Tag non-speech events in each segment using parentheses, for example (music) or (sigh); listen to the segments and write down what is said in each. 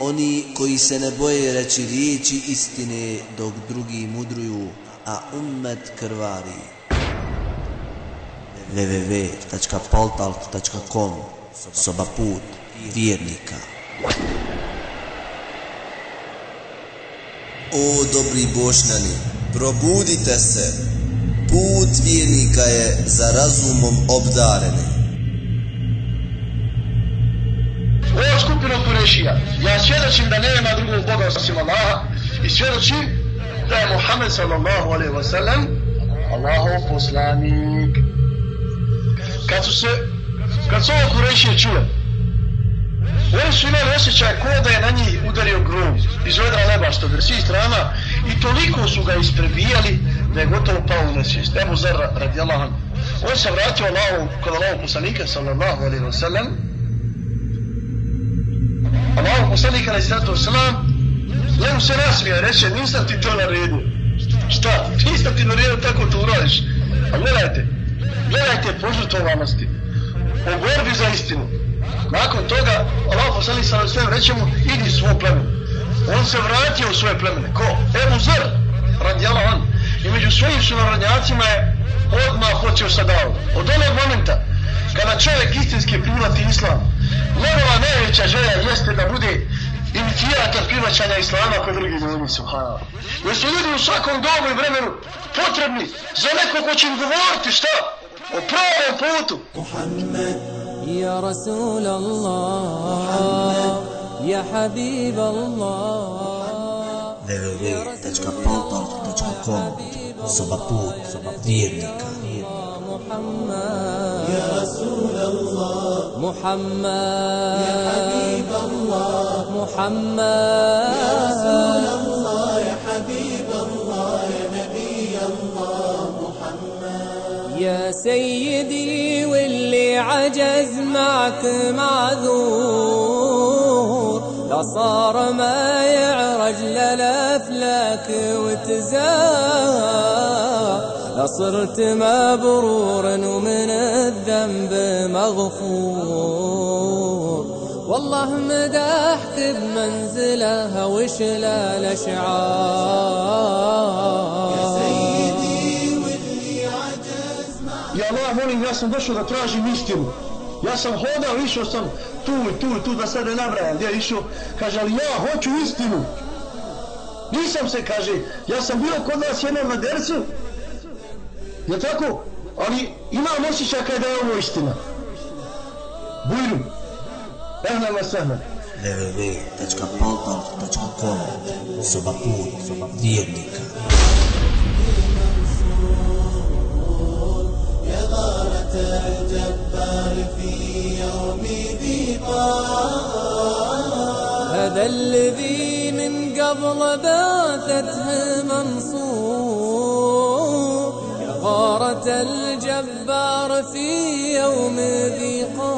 oni koji se ne boje reći riječi istine dok drugi mudruju, a ummet krvari. www.paltalk.com Soba put vjernika O dobri bošnjani, probudite se, put vjernika je za razumom obdareni. Skupinu Kurešija, ja svjedočim da nema drugog Boga osim Allaha i svjedočim da je Muhammed sallallahu alaihi wa sallam Allahov poslanik. Kad su se, kad su ovo Kurešije čule, oni su imali osjećaj ko da je na njih udario grom iz vedra neba što bi svih strana i toliko su ga isprebijali da je gotovo pao u nesvijest. Ebu Zer radijallahu anhu. On se vratio Allahu, kod Allahu poslanika sallallahu alaihi wa sallam. Allahu poslanik alaihi sallatu wasalam, njemu se nasmija, reče, nisam ti to naredio. Šta? Nisam ti naredio tako to uradiš. A gledajte, gledajte požutovanosti. O borbi za istinu. Nakon toga, Allah poslanik sa sve reče mu, idi svoj plemen. On se vratio u svoje plemene. Ko? Ebu Zer, radijala on. I među svojim sunarodnjacima je odmah hoćeo sa davom. Od onog momenta, kada čovjek istinski prihvati islam, njegova najveća želja jeste da bude inicijator primaćanja islama kod drugih ljudi, subhanallah. Jer su ljudi u svakom dobu i vremenu potrebni za neko ko će im govoriti šta? O pravom putu. Muhammed يا رسول الله يا حبيب الله www.paltalk.com Soba put vjernika محمد. يا رسول الله. محمد. يا حبيب الله. محمد. يا رسول الله. يا حبيب الله. يا نبي الله. محمد. يا سيدي واللي عجز معك معذور. لا صار ما يعرج للافلاك وتزار. لصرت مبرورا ومن الذنب مغفور والله مدحك بمنزله وشلا الاشعار يا سيدي واللي عجز Ja Allah molim, ja sam došao da tražim istinu. Ja sam hodao, išao sam tu i tu i tu da sad ne nabrajam gdje je išao. Kaže, ali ja hoću istinu. Nisam se, kaže, ja sam bio kod nas jednom na dersu. Je tako? Ali imam osjećaj kada je ovo istina. Bujru. Ehna ma sahna. www.paltalk.com Soba put vjernika هذا الذي من قبل باتته منصور يا غارة الجبار في يوم ذيقا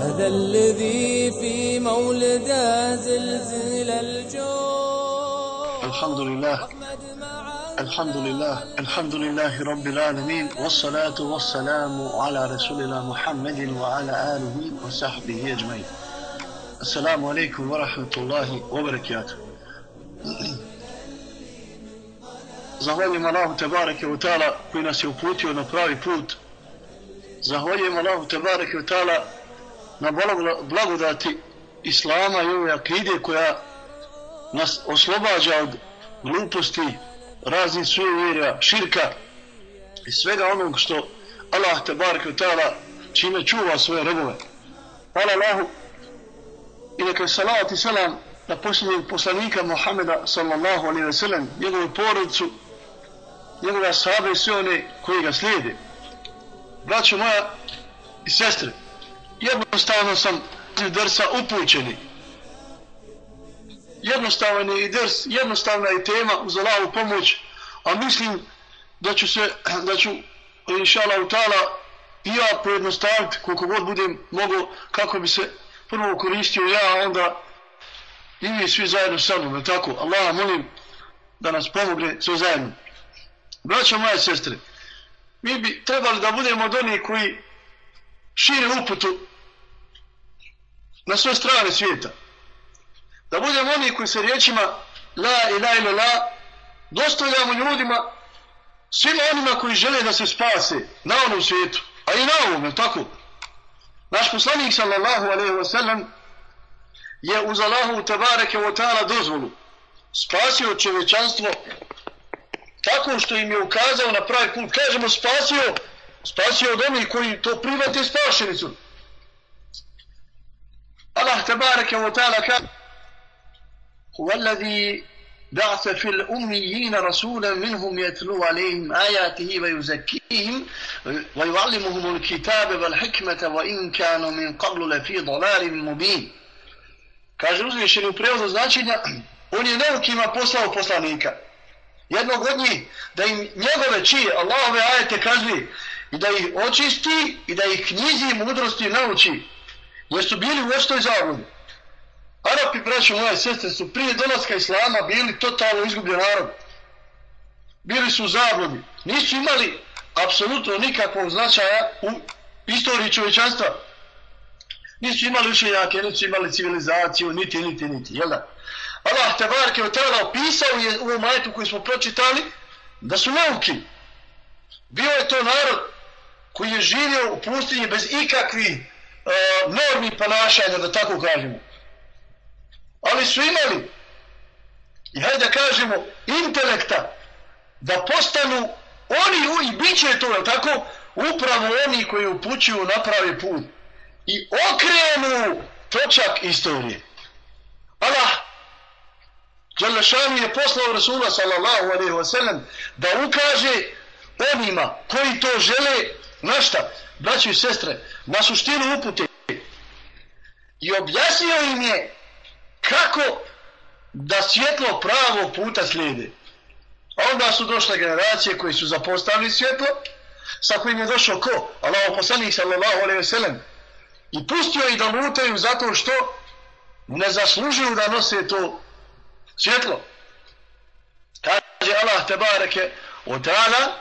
هذا الذي في مولده زلزل الجو الحمد لله. الحمد لله. الحمد لله رب العالمين. والصلاة والسلام على رسول الله محمد وعلى آله وصحبه أجمعين. السلام عليكم ورحمة الله وبركاته. Zahvaljujem Allahu Tebareke u Tala koji nas je uputio na pravi put. Zahvaljujem Allahu Tebareke u Tala na blagodati Islama i ove akide koja nas oslobađa od gluposti, raznih sujevjerja, širka i svega onog što Allah Tebareke u Tala čime čuva svoje robove. Hvala Allahu i neka je salat i selam na posljednjeg poslanika Muhameda sallallahu alaihi ve sellem, njegovu porodicu, njegove sahabe i svi one koji ga slijede. Braćo moja i sestre, jednostavno sam iz drsa upućeni. Jednostavan je i drs, jednostavna je tema uz Allahovu pomoć, a mislim da ću se, da ću inša Allah i ja pojednostaviti koliko god budem mogo kako bi se prvo koristio ja, a onda i mi svi zajedno sa mnom, tako? Allah molim da nas pomogne sve zajedno. Braćo moje sestre, mi bi trebali da budemo od onih koji šire uputu na sve strane svijeta. Da budemo oni koji se riječima la ilaha ila la dostavljamo ljudima svima onima koji žele da se spase na onom svijetu, a i na ovom, je tako? Naš poslanik sallallahu alaihi wa sallam je uz Allahu tabareke wa ta'ala dozvolu spasio čovečanstvo tako što im je ukazao na pravi put. Kažemo spasio, spasio od onih koji to private spašeni su. Allah tabareke wa ta'ala kaže هو الذي بعث في الأميين رسولا منهم يتلو عليهم آياته ويزكيهم ويعلمهم الكتاب والحكمة وإن كانوا من قبل لفي ضلال مبين kaže uzvišeni u prevozu značenja on je neukima poslao poslanika jednog od njih da im njegove čije Allahove ajete kazni i da ih očisti i da ih knjizi i mudrosti nauči jer su bili u oštoj zavrudi Arapi, braćo moje sestre, su prije dolaska Islama bili totalno izgubljen narod. Bili su u zabludi. Nisu imali apsolutno nikakvog značaja u istoriji čovječanstva. Nisu imali učenjake, nisu imali civilizaciju, niti, niti, niti, jel da? Allah te barke od tela opisao je u ovom ajetu koji smo pročitali da su nauki. Bio je to narod koji je živio u pustinji bez ikakvih uh, normi ponašanja, da tako kažemo ali su imali i hajde da kažemo intelekta da postanu oni i bit će to, tako? Upravo oni koji upućuju na pravi put i okrenu točak istorije. Allah Đelešanu je poslao Rasula sallallahu alaihi wa sallam da ukaže onima koji to žele na šta? Braći i sestre, na suštinu upute i objasnio im je kako da svjetlo pravo puta slijede. A onda su došle generacije koji su zapostavili svjetlo, sa kojim je došao ko? Allah poslanik sallallahu alaihi sellem. I pustio ih da lutaju zato što ne zaslužuju da nose to svjetlo. Kaže Allah te bareke od rana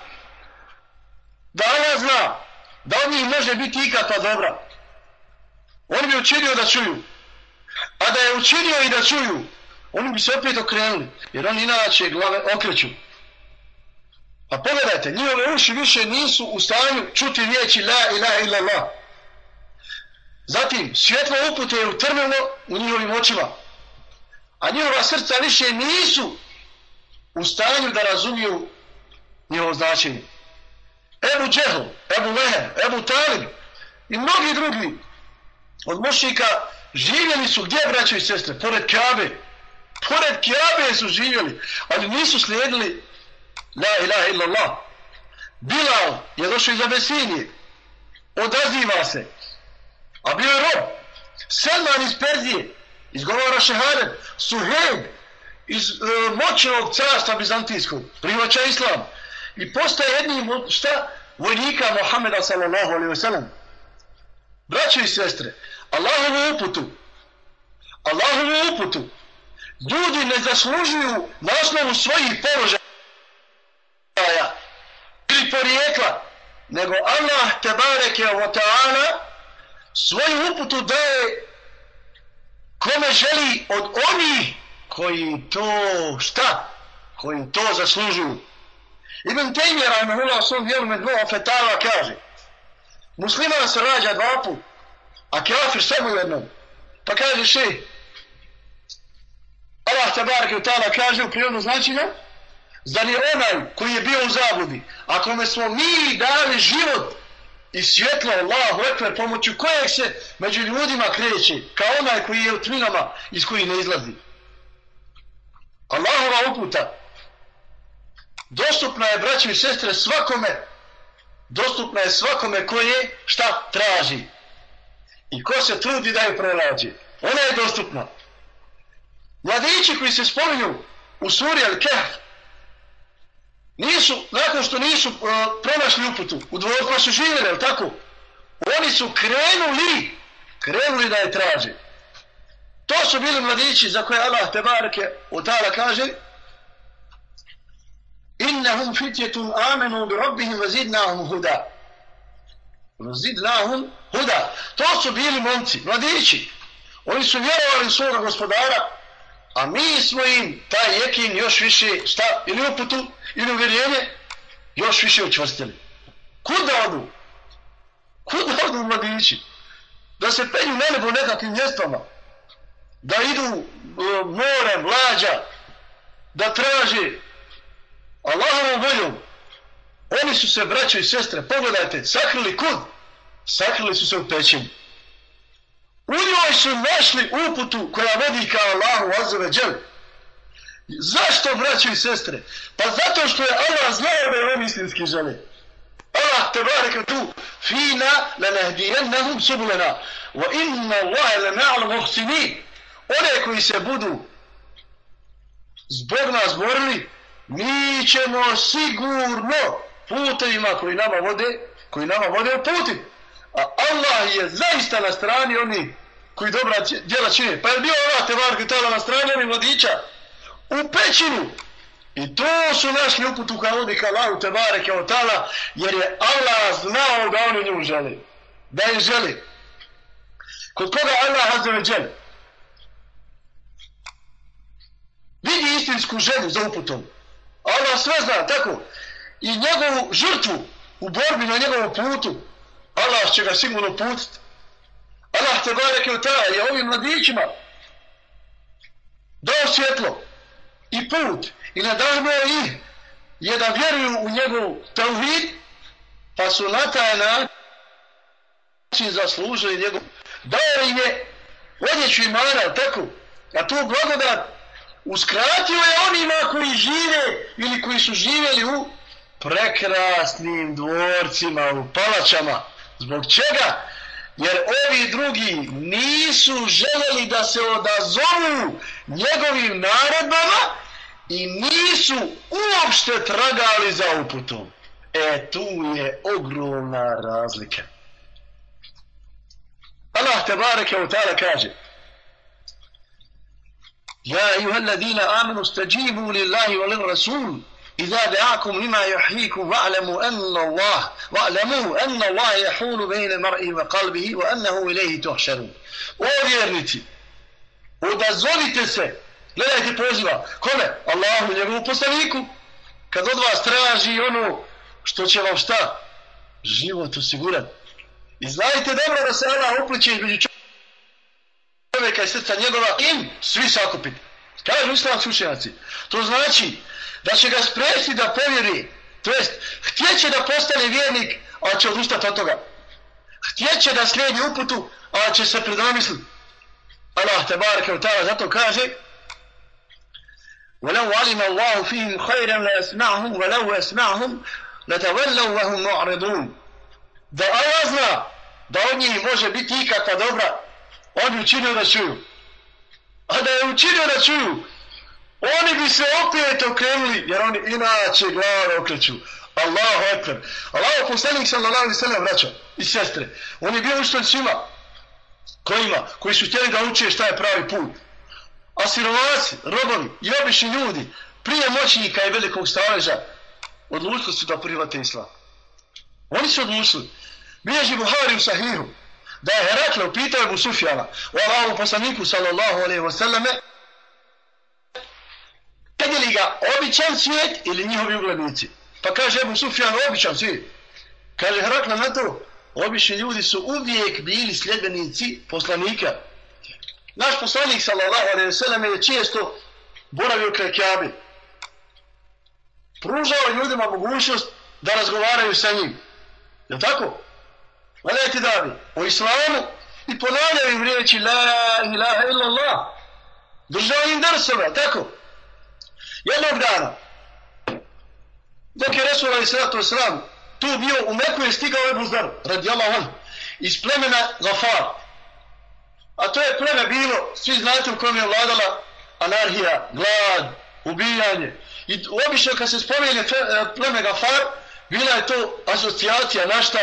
da Allah zna da od njih može biti ikakva dobra. On bi učinio da čuju A da je učinio i da čuju, oni bi se opet okrenuli, jer oni inače glave okreću. Pa pogledajte, njihove uši više nisu u stanju čuti riječi la ilaha illa Allah. Zatim, svjetlo upute je utrnilo u njihovim očima. A njihova srca više nisu u stanju da razumiju njihovo značenje. Ebu Džehl, Ebu Leher, Ebu Talib i mnogi drugi od mušnika živjeli su gdje, braćo i sestre? Pored Kabe. Pored Kabe su živjeli, ali nisu slijedili La ilaha illallah. Bilal je došao iz Abesinije. Odaziva se. A bio je rob. Selman iz Perzije. Izgovara šehadet. Suheb iz e, moćnog carstva Bizantijskog. prihvaća islam. I postaje jednim od šta? Vojnika Mohameda sallallahu alaihi wasallam. Braćo i sestre, Allahovu uputu, Allahovu uputu, ljudi ne zaslužuju na osnovu svojih položaja ili porijekla, nego Allah te bareke wa ta'ala svoju uputu daje kome želi od onih koji to šta? Koji to zaslužuju. Ibn Taymi rahimahullah svom dijelu med dvoja fetala kaže musliman se rađa dva put a kafir samo jednom. Pa kaže še, Allah te barake u tala kaže u prirodno značenja, zar je onaj koji je bio u zabludi, a kome smo mi dali život i svjetlo Allahu ekber pomoću kojeg se među ljudima kreće, kao onaj koji je u tminama iz koji ne izlazi. Allahova uputa dostupna je, braći i sestre, svakome dostupna je svakome koje šta traži. I ko se trudi da je prelađe? Ona je dostupna. Mladići koji se spominju u suri Al-Kahf nisu, nakon što nisu uh, pronašli uputu, u dvorku su živjeli, ali tako? Oni su krenuli, krenuli da je traže. To su bili mladići za koje Allah te barke od tada kaže Innahum fitjetun amenu bi rabbihim vazidnahum huda. Vazidnahum huda. To su bili momci, mladići. Oni su vjerovali u svoga gospodara, a mi smo im taj jekin još više, šta, ili uputu, ili uvjerenje, još više učvrstili. Kuda odu? Kuda odu mladići? Da se penju na nebo nekakvim mjestama, da idu e, more, mlađa, da traže Allahovom voljom. Oni su se, braćo i sestre, pogledajte, sakrili kud? Sakrili su se u pećinu. U njoj su našli uputu koja vodi ka Allahu azove džel. Zašto, braćo i sestre? Pa zato što je Allah znao da je on istinski žele. Allah te barek tu fina la nahdijennahum subulena wa inna Allahe la na'lam uhsini one koji se budu zbog nas borili mi ćemo sigurno putevima koji nama vode koji nama vode u a Allah je zaista na strani oni koji dobra djela čine pa je bio Allah te barek tala na strani oni mladića u pećinu I to su našli uputu kao oni kao Allahu te bareke od tala, jer je Allah znao da oni nju želi. Da je želi. Kod koga Allah azze ve džel? Vidi istinsku želju za uputom. Allah sve zna, tako. I njegovu žrtvu u borbi na njegovom putu, Allah će ga sigurno putiti. Allah te barek od ta je ovim mladićima dao svjetlo i put i nadahnuo ih je da vjeruju u njegov tauhid pa su na taj način zaslužili njegov dao im je odjeću imana tako a tu blagodat uskratio je onima koji žive ili koji su živjeli u prekrasnim dvorcima u palačama zbog čega jer ovi drugi nisu željeli da se odazovu njegovim naredbama i nisu uopšte tragali za uputom. E, tu je ogromna razlika. Allah te bareke u ta'ala kaže Ja, ayuha alladina amanu stajibu lillahi wa lir rasul إذا دعاكم لما يحييكم واعلموا أن الله واعلموا أن الله يحول بين المرء وقلبه وأنه إليه تحشرون. Ovjernici, odazovite se Gledajte poziva. Kome? Allahu, njegovu poslaniku. Kad od vas traži ono što će vam šta? Život osigurati. I znajte dobro da se Allah upliče između čovjeka i srca njegova im svi sakupiti. Kažu islamski učenjaci. To znači da će ga spresi da povjeri. To jest, htjeće da postane vjernik, a će odustati od toga. Htjeće da slijedi uputu, a će se predomisliti. Allah te barake zato kaže ولو علم الله فيهم خيرا ليسمعهم ولو يسمعهم لتولوا وهم معرضون da Allah zna da od njih može biti ikakva dobra on bi učinio da čuju a da je učinio da čuju oni bi se opet okrenuli jer oni inače glave okreću Allahu ekber Allahu poslanik sallallahu alaihi sallam vraća i sestre on je bio učitelj svima kojima koji su htjeli da uče šta je pravi put A sirovaci, robovi i obični ljudi prije moćnika i velikog staleža odlučili su da private islam. Oni su odlučili. Bilježi Buhari u Sahihu da je Herakle upitao Ebu Sufjana o Allahu poslaniku sallallahu alaihi wa sallame predili ga običan svijet ili njihovi uglednici. Pa kaže Ebu Sufjan običan svijet. Kaže Herakla na to obični ljudi su uvijek bili sljedbenici poslanika Naš poslanik sallallahu alejhi ve sellem je često boravio kraj Kjabe. Pružao ljudima mogućnost da razgovaraju sa njim. Je tako? Gledajte da bi o islamu i ponavljaju im riječi la ilaha illallah. Držao im drsove, tako? Jednog dana, dok je Resul Ali Sratu Sram tu bio u Meku je stigao Ebu Zdar, radi Allah iz plemena Zafar, A to je pleme bilo, svi znate u kojem je vladala anarhija, glad, ubijanje. I obično kad se spomenje e, pleme Gafar, bila je to asocijacija našta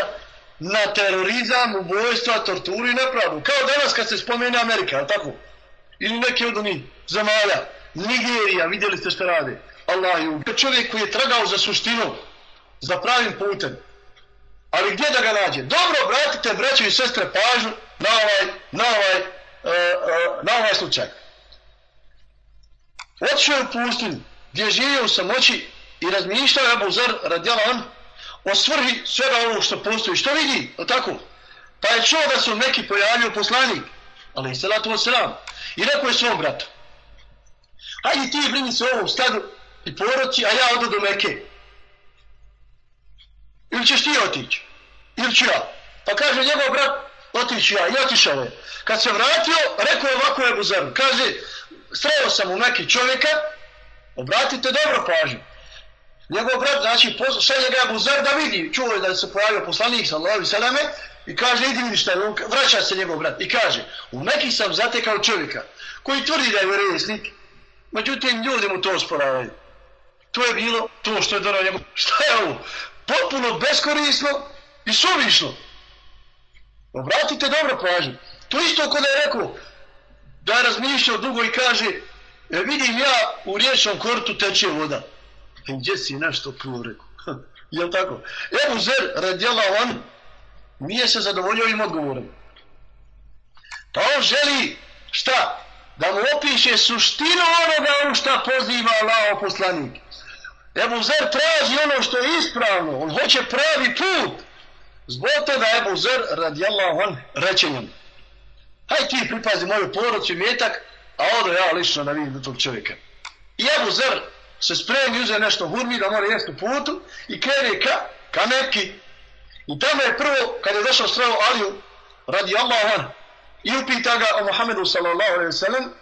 na terorizam, ubojstva, torturu i nepravdu. Kao danas kad se spomene Amerika, tako? Ili neke od onih zemalja. Nigerija, vidjeli ste što rade. Allah je ubio. Čovjek koji je tragao za suštinom, za pravim putem. Ali gdje da ga nađe? Dobro, bratite, braće i sestre, pažnju na ovaj, na ovaj uh, na ovaj slučaj. Otišao je u pustinu, gdje živio u samoći i razmišljao Ebu Zer radijala on o svrhi svega ovo što postoji. Što vidi? O tako? Pa je čuo da su neki pojavio poslanik, ali i salatu wa. I rekao je svom bratu, hajde ti brini se ovom stadu i poroci, a ja odu do Mekke. Ili ćeš ti otići? Ili ću ja? Pa kaže njegov brat, otići ja. I otišao je. Kad se vratio, rekao je ovako Ebu Zer. Kaže, sreo sam u Mekke čovjeka, obratite dobro pažnju. Njegov brat, znači, šalje ga Abu Zar da vidi, čuo je da se pojavio poslanik, sallahu i salame, i kaže, idi vidi šta je, vraća se njegov brat, i kaže, u Mekki sam zatekao čovjeka, koji tvrdi da je vjerovjesnik, međutim, ljudi mu to osporavaju. To je bilo to što je donao njegov, šta je ovo? Potpuno beskorisno i suvišno. Pa Obratite dobro pažnju. To isto kod je rekao, da je razmišljao dugo i kaže, e, vidim ja u riječnom kortu teče voda. E, gdje si nešto puno rekao? (laughs) Jel tako? Ebu Zer, radjela on, nije se zadovoljio im odgovorom. Pa on želi, šta? Da mu opiše suštinu onoga u šta poziva Allah poslanik. Ebu Zer traži ono što je ispravno, on hoće pravi put. Zbog toga Ebu Zer, radijallahu on, reče njom. Haj ti pripazi moju porodcu i mjetak, a odo ja lično da vidim tog čovjeka. I Ebu Zer se spremi, uze nešto hurmi da mora jesti u putu i krene ka, ka neki. I tamo je prvo, kad je došao sreo Aliju, radi Allah, i upita ga o Muhammedu sallallahu alaihi sallam,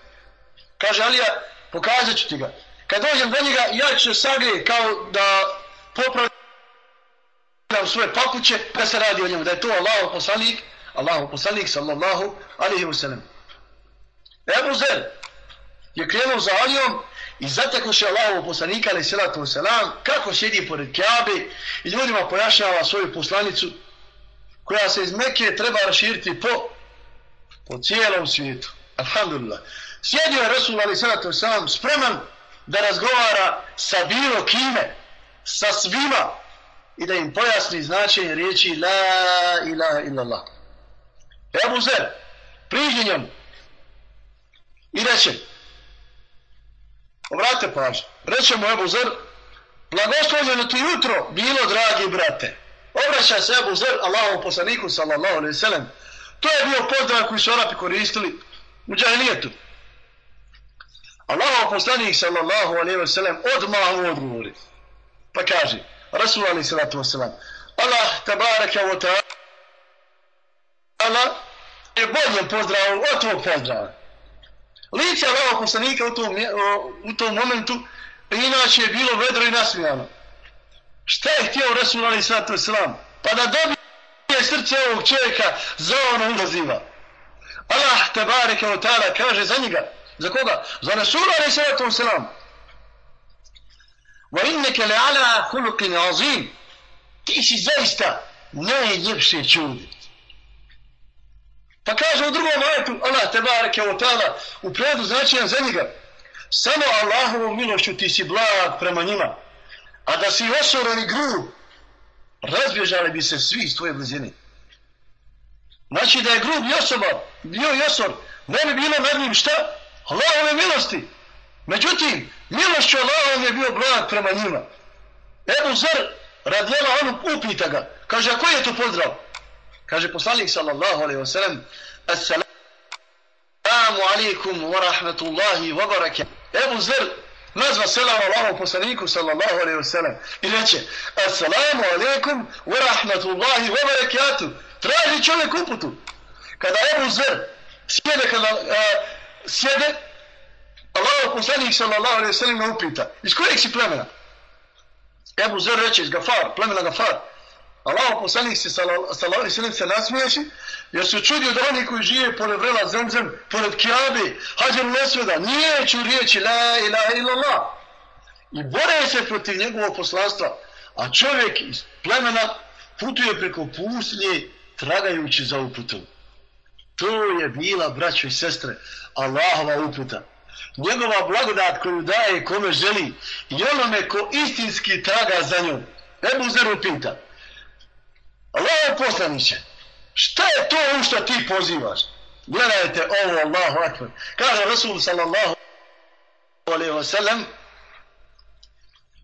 kaže Alija, pokazat ću ti ga. Kad dođem do njega, ja ću sagrije kao da popravljam svoje papuće, da se radi o njemu, da je to Allahu poslanik, Allahu poslanik sallallahu alaihi wa sallam. Ebu Zer je krenuo za Alijom I zatekoše Allahovu poslanika, ali salatu wasalam, kako sjedi pored Kjabe i ljudima pojašnjava svoju poslanicu koja se iz Mekke treba raširiti po, po cijelom svijetu. Alhamdulillah. Sjedio je Rasul, ali salatu Sam spreman da razgovara sa bilo kime, sa svima i da im pojasni značenje riječi La ilaha illallah. Ebu Zer, priđi njom i reče, Obrate pažnje. Reče mu Ebu Zer, blagoslovljeno ti jutro bilo, dragi brate. Obraća se Ebu Zer, Allahom poslaniku, sallallahu alaihi sallam. To je bio pozdrav koji su Arapi koristili u džahilijetu. Allahom poslanik, sallallahu alaihi sallam, odmah mu odgovori. Pa kaže, Rasul alaihi sallatu wasallam, Allah, tabaraka wa ta'ala, je bolje pozdrav od tvog pozdrava. Lice Allahog poslanika u tom, u tom momentu inače je bilo vedro i nasmijano. Šta je htio Rasul alaihi Sallatu Islam? Pa da dobije srce ovog čovjeka za ono ulaziva. Allah tabareke wa ta'ala kaže za njega. Za koga? Za Rasul alaih Sallatu Islam. Wa inneke le ala kulukin azim. Ti si zaista najljepše čudi. Pa kaže u drugom ajetu, Allah te bareke o tala, u predu značajan za njega, samo Allahovom milošću ti si blag prema njima, a da si osoran i grub, razbježali bi se svi iz tvoje blizine. Znači da je grub osoba, bio Josor, ne bi bilo nad njim šta? Allahove milosti. Međutim, milošću Allahom je bio blag prema njima. Ebu Zer, radijela ono, upita ga. Kaže, a koji je to pozdrav? Kaže poslanik sallallahu alejhi ve sellem: "Assalamu alejkum wa rahmatullahi wa barakatuh." Ebu Zer nazva selam Allahu poslaniku sallallahu alaihi wasallam i reče: "Assalamu alaikum wa rahmatullahi wa barakatuh." Traži čovjek uputu. Kada Ebu Zer sjede kada uh, sjede Allahu poslanik sallallahu alaihi wasallam sellem upita: "Iz kojeg si plemena?" Ebu Zer reče: "Iz Gafar, plemena Gafar." Allah poslanik se sallallahu alejhi se nasmiješi jer se čudio da oni koji žive pored vrela zemzem, pored Kiabe, hađer nesveda, nije ću riječi la ilaha illallah. I bore se protiv njegovog poslanstva, a čovjek iz plemena putuje preko pustinje tragajući za uputom. To je bila, braćo i sestre, Allahova uputa. Njegova blagodat koju daje kome želi i onome ko istinski traga za njom. Ebu Zeru pita, Allah poslaniće, šta je to u što ti pozivaš? Gledajte ovo, Allahu akbar. Kaže Rasul sallallahu alaihi wa sallam,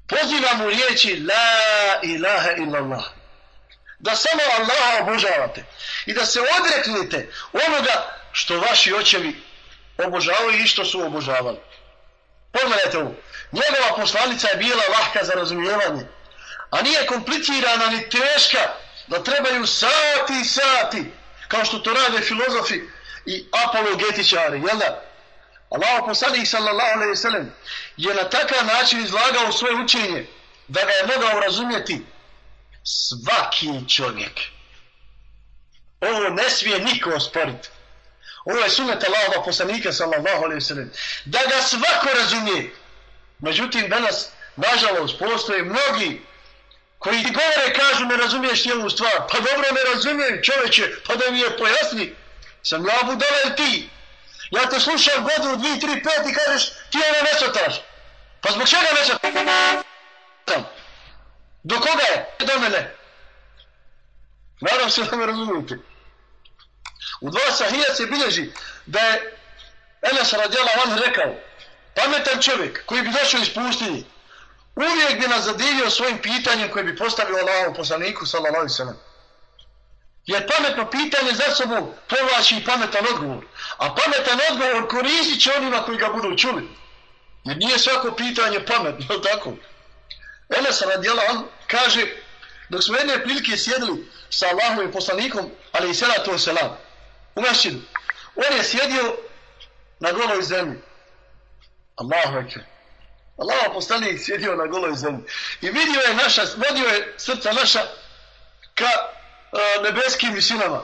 pozivam u riječi La ilaha illallah. Da samo Allaha obožavate. I da se odreknete onoga što vaši očevi obožavaju i što su obožavali. Pogledajte ovo. Njegova poslanica je bila lahka za razumijevanje. A nije komplicirana ni teška da trebaju sati i sati kao što to rade filozofi i apologetičari, jel da? Allah poslanih sallallahu alaihi sallam je na takav način izlagao svoje učenje da ga je mogao razumjeti svaki čovjek. Ovo ne smije niko osporiti. Ovo je sunet Allahova poslanika sallallahu alaihi sallam. Da ga svako razumije. Međutim, danas, nažalost, postoje mnogi koji ti govore, kažu, ne razumiješ cijelu stvar. Pa dobro, ne razumijem čoveče, pa da mi je pojasni. Sam ja budala ili ti? Ja te slušam godinu, dvi, tri, pet i kažeš, ti ono ne sotaš. Pa zbog čega ne sotaš? Do koga je? Do mene. Nadam se da me razumijete. U dva sahija se bilježi da je Enes radijala van rekao, pametan čovjek koji bi došao iz pustinje, uvijek bi nas zadivio svojim pitanjem koje bi postavio Allahom poslaniku, sallallahu alaihi sallam. Jer pametno pitanje za sobom povlači i pametan odgovor. A pametan odgovor koristit će onima koji ga budu čuli. Jer nije svako pitanje pametno, tako? Enes radijala, on kaže, dok smo jedne prilike sjedili sa Allahom i poslanikom, ali i sada to se u mešćinu, on je sjedio na goloj zemlji. Allahu ekber. Allah poslanik sjedio na goloj zemlji. I vidio je naša, vodio je srca naša ka e, nebeskim visinama.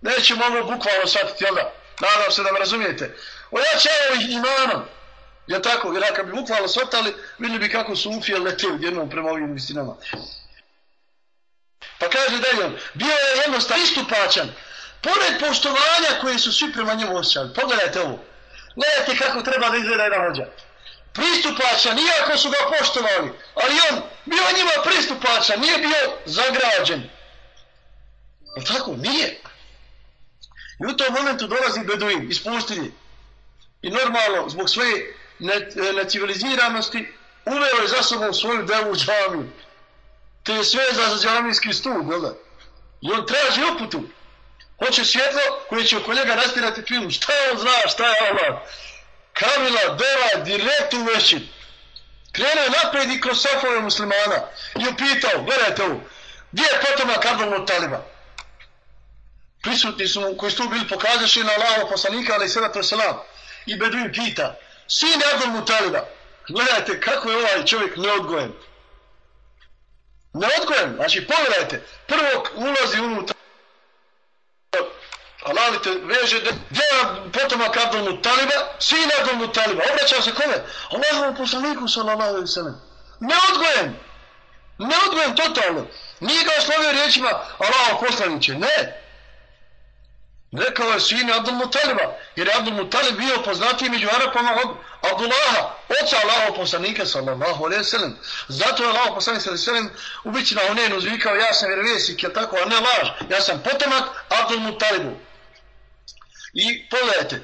Nećemo ovo bukvalno shvatiti, jel da? Nadam se da me razumijete. Ojačao ih imanom. Ja tako, jer ako bi bukvalno shvatali, vidjeli bi kako su ufije lete u jednom prema ovim visinama. Pa kaže dalje bio je jednostavno istupačan, pored poštovanja koje su svi prema njemu osjećali. Pogledajte ovo. Gledajte kako treba da izgleda jedan hođa. Pristupačan, iako su ga poštovali, ali on bio njima pristupačan, nije bio zagrađen. Je tako? Nije. I u tom momentu dolazi Beduin iz pustinje. I normalno, zbog svoje e, neciviliziranosti, uveo je za sobom svoju devu džamiju. Te je sve za džamijski stup, jel da? I on traži uputu. Hoće svjetlo koje će oko njega nastirati film. Šta on zna, šta je Allah? Kamila, deva, direkt u mešćid. Krenuo napred i kroz safove muslimana. I upitao, gledajte ovo, gdje je potomak Abdul Taliba? prisutni su koji su bili pokazaši na Allaho poslanika ali sada to selam i Beduin pita sin Abdul Mutaliba gledajte kako je ovaj čovjek neodgojen neodgojen znači pogledajte prvo ulazi unutra Allah te veže da je potomak Abdul Mutaliba sin Abdul Mutaliba obraćao se kome? Allahov poslaniku sallallahu alaihi sallam. Neodgojen. Neodgojen totalno. Nije ga oslovio riječima Allahov poslaniće. Ne. Rekao je sin Abdul Mutaliba, jer je Abdul Mutalib bio poznatiji među Arapama od Abdullaha, oca Allaho poslanika, sallallahu alaihi sallam. Zato je Allaho poslanik, sallallahu alaihi sallam, ubići na onenu zvikao, ja sam vjerovjesnik, je tako, a ne laž, ja sam potomak Abdul Mutalibu. I pogledajte,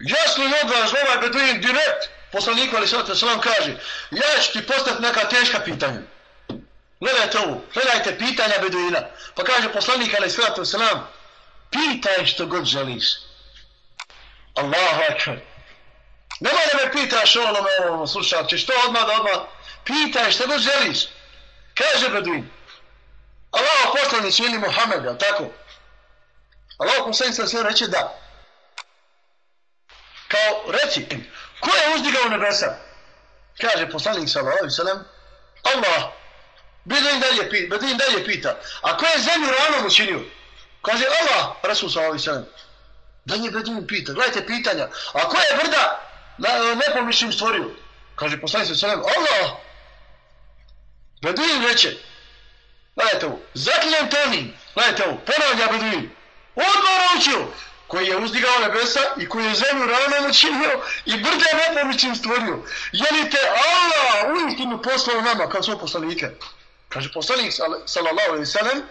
jasno je odlaž ovaj Beduin direkt, poslaniku, ali sallallahu sallam, kaže, ja ću ti postati neka teška pitanja. Gledajte ovo, gledajte pitanja Beduina. Pa kaže poslanik, ali sallallahu sallam, pitaj što god želiš. Allahu akbar. Nemoj da me pitaš ono me ono, ono slušat, ćeš to odmah da odmah pitaj što god želiš. Kaže Beduin. Allah poslanić ili Muhammed, tako? Allah poslanić sam sve reče da. Kao reci, ko je uzdigao nebesa? Kaže poslanik sallallahu alejhi ve sellem Allah. Beduin dalje, pita, Beduin dalje pita, a ko je zemlju ranom učinio? Kaže Allah, Rasul sallallahu alejhi ve sellem. Da nije Bedin pita, gledajte pitanja. A ko je brda na nepomišljim stvorio? Kaže poslanik sallallahu alejhi ve sellem Allah. Bedin reče, gledajte ovo, zaklinjem te gledajte ovo, ponavlja Bedin. Odmah naučio, koji je uzdigao nebesa i koji je zemlju ravno načinio i brde nepomišljim stvorio. Je li te Allah u istinu poslao nama kao svoj poslanike? Kaže poslanik sallallahu alaihi sallam,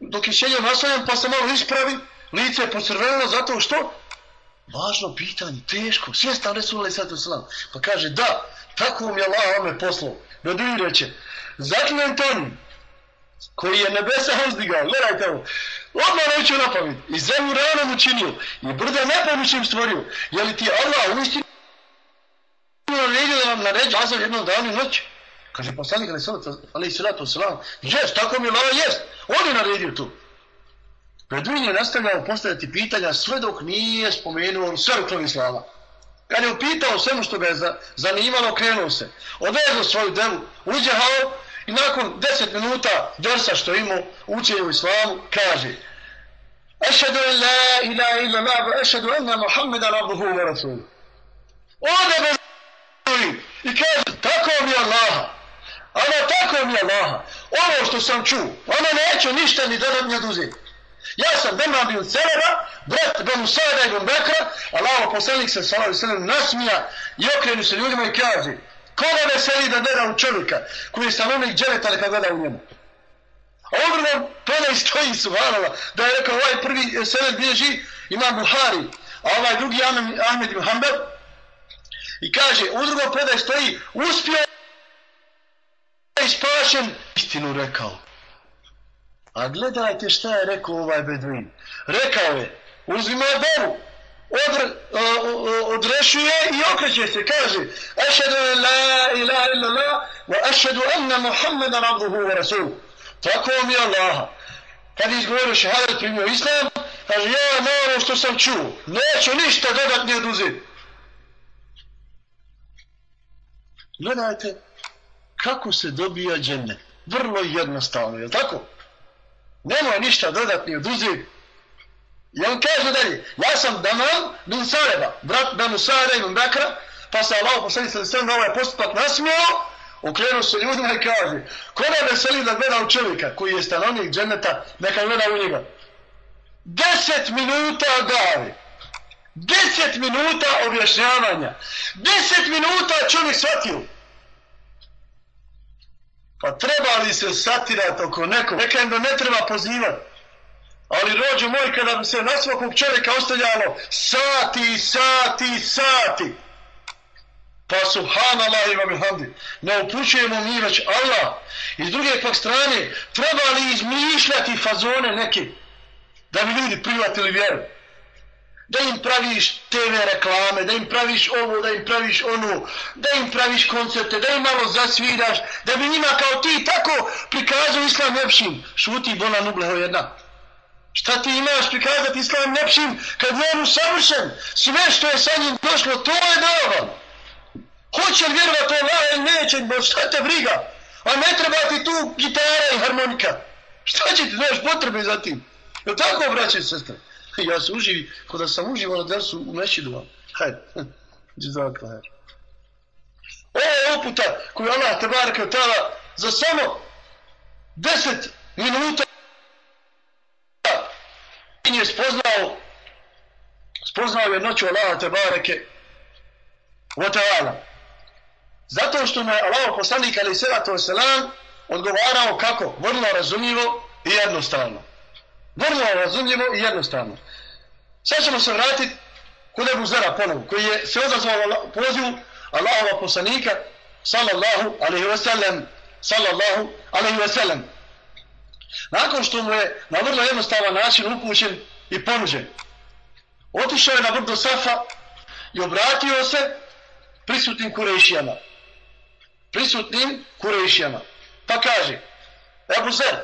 dok je šelio nastavljen pa se malo ispravi, lice je pocrvenilo zato što? Važno pitanje, teško, svjestan Resul alaih sallatu wasalam. Pa kaže, da, tako mi je Allah ome poslao. Beduin reče, zaklinjem tonim, koji je nebesa uzdigao, gledajte ovo, odmah naučio na pamet, i zemlju ranom učinio, i brda nepomičnim stvorio, je li ti Allah u istinu naredio da vam naređu azar jednom danu i noći? Kaže poslanik ali salatu wasalam, jes, tako mi je lava jes, on je naredio to. Beduin je nastavljao postavljati pitanja sve dok nije spomenuo sve ruknovi slava. Kad je upitao svemu ono što ga je zanimalo, krenuo se. Odvezo svoju devu, uđehao i nakon deset minuta dersa što imao učenje u islamu, kaže Ešhedu in la ila ila la, ešhedu enna Muhammeda abduhu wa rasulu. Ode Beduin i kaže, tako mi Allaha. Ono tako mi Allaha. Ono što sam čuo, ono neću ništa ni dodat ni oduzeti. Ja sam Dema bin Celeba, brat Ben Usada Ben Bekra, Allaho poslanik se sa ovim nasmija i okrenu se ljudima i kaže koga veseli da gleda u čovjeka koji je stanovnik dželeta neka gleda u njemu. A ogromno predaj stoji Subhanala da je rekao ovaj prvi e, sred bježi ima Buhari, a ovaj drugi Ahmed ibn Hanbel i kaže u drugom predaj stoji uspio je spašen, istinu rekao. A gledajte šta je rekao ovaj Beduin. Rekao je, uzima devu, odr, odrešuje i okreće se, kaže, ašhedu la ilaha illa la, wa ašhedu anna Muhammedan abduhu wa rasul. Tako mi Allaha. Kad izgovorio šehadat primio islam, kaže, ja na ono što sam čuo, neću ništa dodat ni oduzeti. Gledajte, kako se dobija džennet. Vrlo jednostavno, je tako? nemoj ništa dodatni oduzeti. I on kaže dalje, ja sam Damam bin Sareba, brat Benu Sareba ibn Bekra, pa se Allah posljednji sa sve na ovaj postupak nasmijao, okrenuo se ljudima i kaže, ko ne veseli da gleda u čovjeka koji je stanovnik dženeta, neka gleda u njega. Deset minuta davi, deset minuta objašnjavanja, deset minuta čovjek shvatio, Pa treba li se satirati oko nekog? Neka da ne treba pozivati. Ali rođu moj, kada bi se na svakog čovjeka ostavljalo sati, sati, sati. Pa subhanallah i vam hamdi. Ne upućujemo mi već Allah. I s druge pak strane, treba li izmišljati fazone neke da bi ljudi privatili vjeru da im praviš TV reklame, da im praviš ovo, da im praviš ono, da im praviš koncerte, da im malo zasviraš, da bi njima kao ti tako prikazao islam ljepšim. Šuti bona nubleho jedna. Šta ti imaš prikazati islam ljepšim kad je on usavršen? Sve što je sa njim došlo, to je dobro. Hoće li vjerovati Allah ili neće, bo šta te briga? A ne treba ti tu gitara i harmonika. Šta će ti, znaš, potrebe za tim? Je tako, braće i sestre? (laughs) ja se uživi, ko da sam uživo na dersu u mešidu. Hajde, (laughs) džizak hajde. Ovo je uputa koju Allah te barke tala za samo deset minuta i je spoznao spoznao jednoću Allaha Allah te wa ta'ala. Zato što me Allah poslanik ali salatu wasalam odgovarao kako? Vrlo razumljivo i jednostavno. Vrlo razumljivo i jednostavno. Sad ćemo se vratiti kod Ebu Zera ponovu, koji je se odazvao pozivu Allahova poslanika, sallallahu alaihi wasallam sallallahu alaihi wasallam. Nakon što mu je na vrlo jednostavan način upućen i ponuđen, otišao je na brdo Safa i obratio se prisutnim kurejšijama. Prisutnim kurejšijama. Pa kaže, Ebu Zer,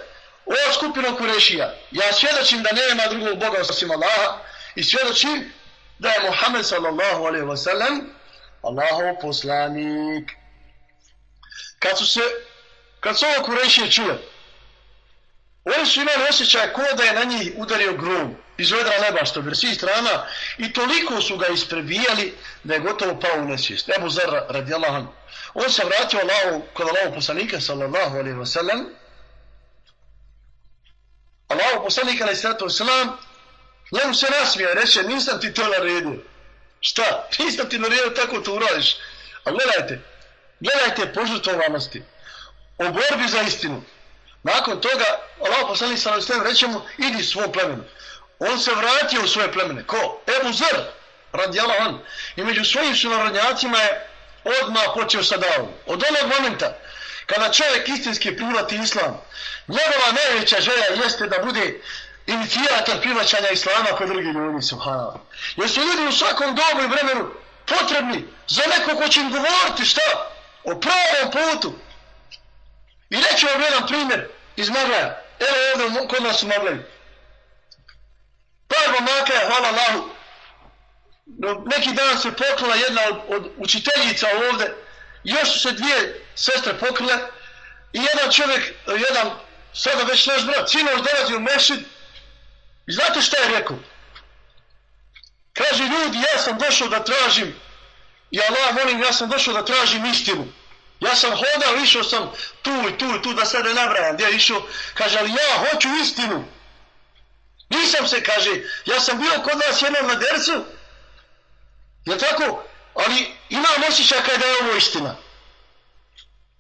o skupino kurejšija, ja svjedočim da nema drugog Boga osim Allaha i svjedočim da je Muhammed sallallahu alaihi wa sallam Allahov poslanik. Kad su se, kad su ovo kurejšije čule, oni su imali osjećaj ko da je na njih udario grom iz vedra neba što bi svih strana i toliko su ga isprebijali da je gotovo pao u nesvijest. Ebu Zar Allahan. On se vratio Allahu, kod Allahu poslanika sallallahu alaihi wa sallam Allahu poslanika alaihi sallatu wasalam, njemu se nasmija, reče, nisam ti to naredio. Šta? Nisam ti naredio, tako to uradiš. A gledajte, gledajte požutovanosti, o borbi za istinu. Nakon toga, Allah poslanik sa alaihi wasalam, reče mu, idi svoj plemenu. On se vratio u svoje plemene. Ko? Ebu Zer, radijala on. I među svojim sunarodnjacima je odmah počeo sa davom. Od onog momenta, kada čovjek istinski privati islam, njegova najveća želja jeste da bude inicijator privaćanja islama kod drugih ljudi, subhanallah. Jer su ljudi u svakom dobu i vremenu potrebni za neko ko će im govoriti šta? O pravom putu. I reći vam jedan primjer iz Maglaja. Evo ovdje kod nas u Maglaju. Par momaka je, hvala Allahu, no, neki dan se pokrila jedna od, od učiteljica ovdje, još su se dvije sestre pokrile i jedan čovjek, jedan sada već naš brat, sinoć dolazi u Mešid i znate šta je rekao? Kaže ljudi, ja sam došao da tražim i Allah molim, ja sam došao da tražim istinu. Ja sam hodao, išao sam tu i tu i tu da sad ne nabrajam gdje išao. Kaže, ali ja hoću istinu. Nisam se, kaže, ja sam bio kod vas jednom na dercu, je tako? Ali imam osjećaj kada je ovo istina.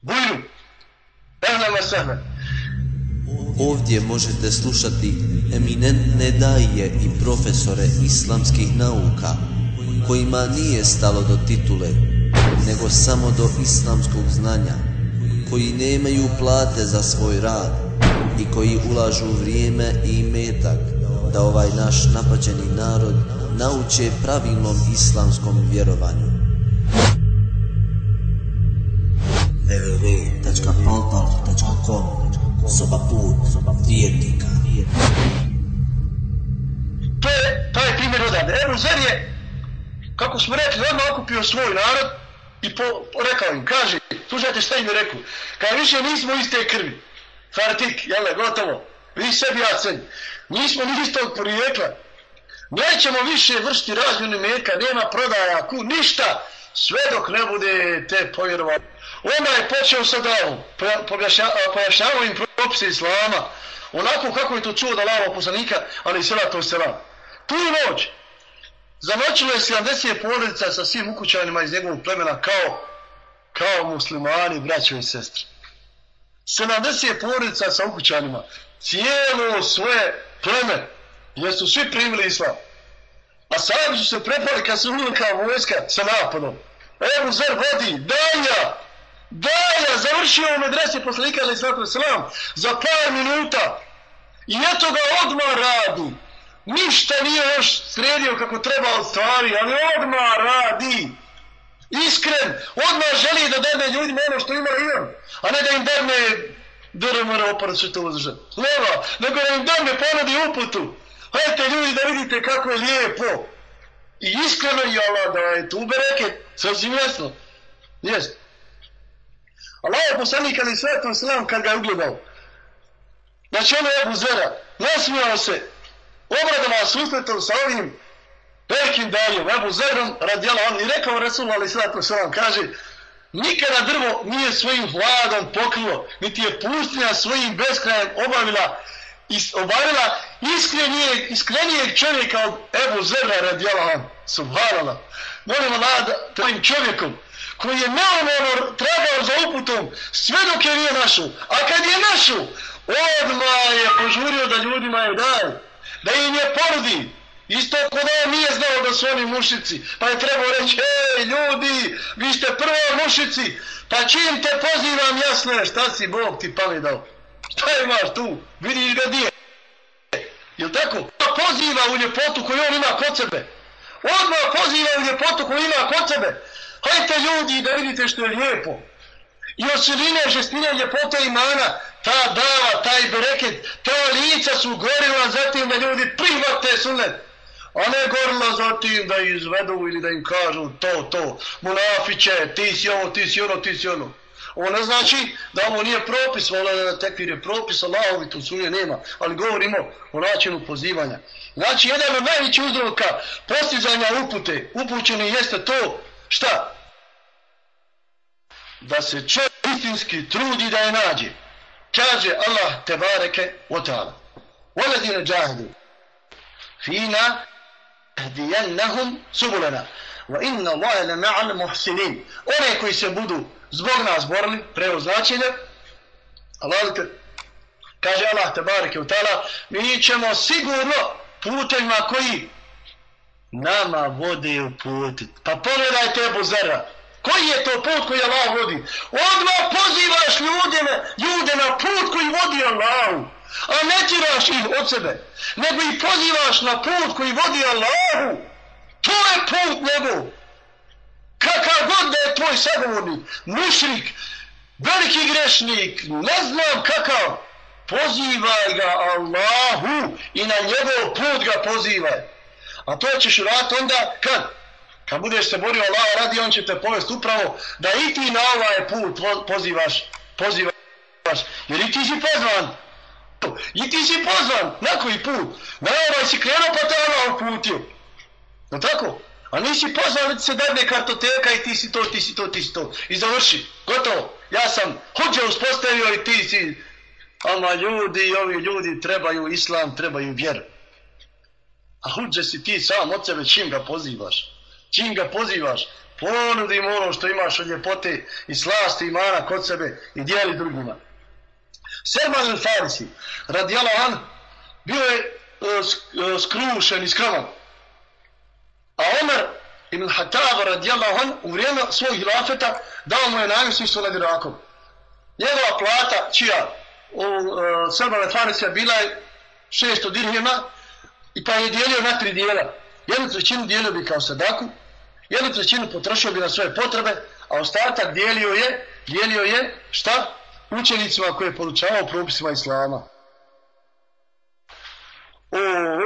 Bujru. Ehlema sebe. Ovdje možete slušati eminentne daje i profesore islamskih nauka kojima nije stalo do titule, nego samo do islamskog znanja, koji nemaju plate za svoj rad i koji ulažu vrijeme i metak da ovaj naš napaćeni narod nauče pravilnom islamskom vjerovanju. www.paltal.com Soba put, soba vjernika. To je, to je primjer odavde. Evo, Zer je, kako smo rekli, odmah okupio svoj narod i po, rekao im, kaže, slušajte šta im je rekao, kada više nismo iste krvi. Fartik, jel je, gotovo. Vi sebi ja sen. Nismo ni istog porijekla. Nećemo više vršiti razmjene metka, nema prodaja, ku, ništa, sve dok ne bude te povjerovali. Onda je počeo sa davom, pojašnjavao im propise Islama, onako kako je to čuo da lava poslanika, ali i to se lava. Tu noć, zanočilo je 70 porodica sa svim ukućanima iz njegovog plemena kao, kao muslimani, braćo i sestre. 70 porodica sa ukućanima, cijelo svoje pleme, jer su svi primili islam. A sami su se prepali kad su unuka vojska sa napadom. Evo Zer vodi, Danja, Danja, završio u medresi poslika, ali sallatu wasalam, za par minuta. I eto ga odmah radi. Ništa nije još sredio kako treba od stvari, ali odmah radi. Iskren, odmah želi da dadne ljudima ono što ima imam, a ne da im dadne dobro mora oporat sve to uzdržati. Leva, nego da im dane ponudi uputu. Hajte ljudi da vidite kako je lijepo. I iskreno i Allah da je tu bereke, sasvim jasno. Jest. Allah je poslanik ali svetom selam kad ga je ugledao. Znači ono je buzera, nasmijao se, obradovao susretom sa ovim velikim daljom, Ebu Zerom radijala on i rekao Rasul ali se selam, kaže, nikada drvo nije svojim hladom pokrilo, niti je pustinja svojim beskrajem obavila is, obavila iskrenije, iskrenijeg čovjeka od Ebu Zerra radijala on. Subhanala. Molim Allah da tvojim čovjekom koji je neumorno trebao za uputom sve dok je nije našu. A kad je našu, odmah je požurio da ljudima je daje. Da im je porudi. Isto kod on nije znao da su oni mušici. Pa je trebao reći, ej ljudi, vi ste prvo mušici. Pa čim te pozivam jasno je šta si Bog ti pali dao. Šta imaš tu? Vidiš ga gdje? Je Jel tako? Pa poziva u ljepotu koju on ima kod sebe. Odmah poziva u ljepotu koju ima kod sebe. Hajte ljudi da vidite što je lijepo. I od siline, žestine, ljepote imana, ta dava, taj bereket, ta lica su gorila zatim da ljudi prihvate sunet. A ne gorila zatim da izvedu ili da im kažu to, to, munafiće, ti si ovo, ti si ono, ti si ono. Ovo ne znači da ovo nije propis, vola da tekvir je propis, Allahovi tu suje nema, ali govorimo o načinu pozivanja. Znači, jedan od najvećih uzroka postizanja upute, upućeni jeste to, šta? Da se čovjek istinski trudi da je nađe. Kaže Allah tebareke wa ta'ala. وَلَذِينَ džahdu. Fina hdijennahum سُبُلَنَا Wa inna لَمَعَ الْمُحْسِنِينَ ma'al muhsinin. One koji se budu zbog nas borili, preo značenje, Allah kaže Allah tebareke wa ta'ala, mi ćemo sigurno putevima koji nama vode u put. Pa pogledajte Ebu Zara. Koji je to put koji Allah vodi? Odmah pozivaš ljude na, ljude na put koji vodi Allahu. A ne tiraš ih od sebe. Nego ih pozivaš na put koji vodi Allahu. To je put njegov. Kakav god da je tvoj sagovornik, mušrik, veliki grešnik, ne znam kakav, pozivaj ga Allahu i na njegov put ga pozivaj. A to ćeš uraditi onda kad? Kad budeš se borio Allah radi, on će te povesti upravo da i ti na ovaj put pozivaš, pozivaš. Jer i ti si pozvan. I ti si pozvan. Na koji put? Na ovaj si krenuo pa te Allah uputio. No tako? A nisi pozvan da se dadne kartoteka i ti si to, ti si to, ti si to. I završi. Gotovo. Ja sam hođe uspostavio i ti si. Ama ljudi, ovi ljudi trebaju islam, trebaju vjeru. A huđe si ti sam od sebe čim ga pozivaš. Čim ga pozivaš, ponudi mu ono što imaš od ljepote i slasti imana kod sebe i dijeli drugima. Selman il Farisi, radijala an, bio je uh, skrušen i skroman. A Omer ibn Hattab radijallahu an u vrijeme svog hilafeta dao mu je namjesništvo nad Irakom. Njegova plata, čija u e, uh, Serban il Farisi bila je 600 dirhima, i pa je dijelio na tri dijela. Jednu trećinu dijelio bi kao sadaku, jednu trećinu potrošio bi na svoje potrebe, a ostatak dijelio je, dijelio je, šta? Učenicima koje je podučavao propisima Islama. O,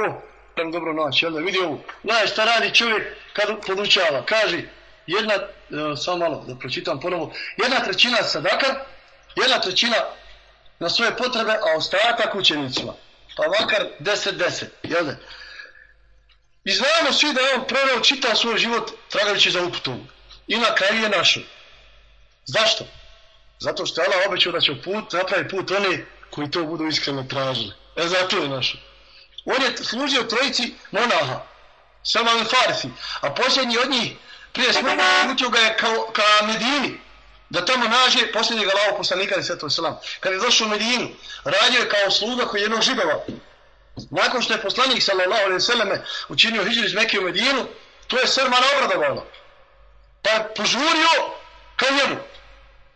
o, tam dobro naći, onda vidi ovu. Znaš šta radi čovjek kad podučava? Kaže, jedna, e, samo malo da pročitam ponovo, jedna trećina sadaka, jedna trećina na svoje potrebe, a ostatak učenicima pa makar 10-10, jel da? I znamo svi da je on prorao čitao svoj život tragajući za uputom. I na kraju je našo. Zašto? Zato što je Allah obećao da će put, napravi put oni koji to budu iskreno tražili. E zato je našo. On je služio trojici monaha, samo farisi, a posljednji od njih prije smrti utio ga je kao, ka Medini, da tamo nađe posljednjeg Allahog poslanika i svetu selam. Kad je došao u Medinu, radio je kao sluga koji je jednog žibava. Nakon što je poslanik sallallahu alejhi ve selleme učinio hidžru iz Mekke u Medinu, to je Serman obradovalo. Pa je požurio ka njemu.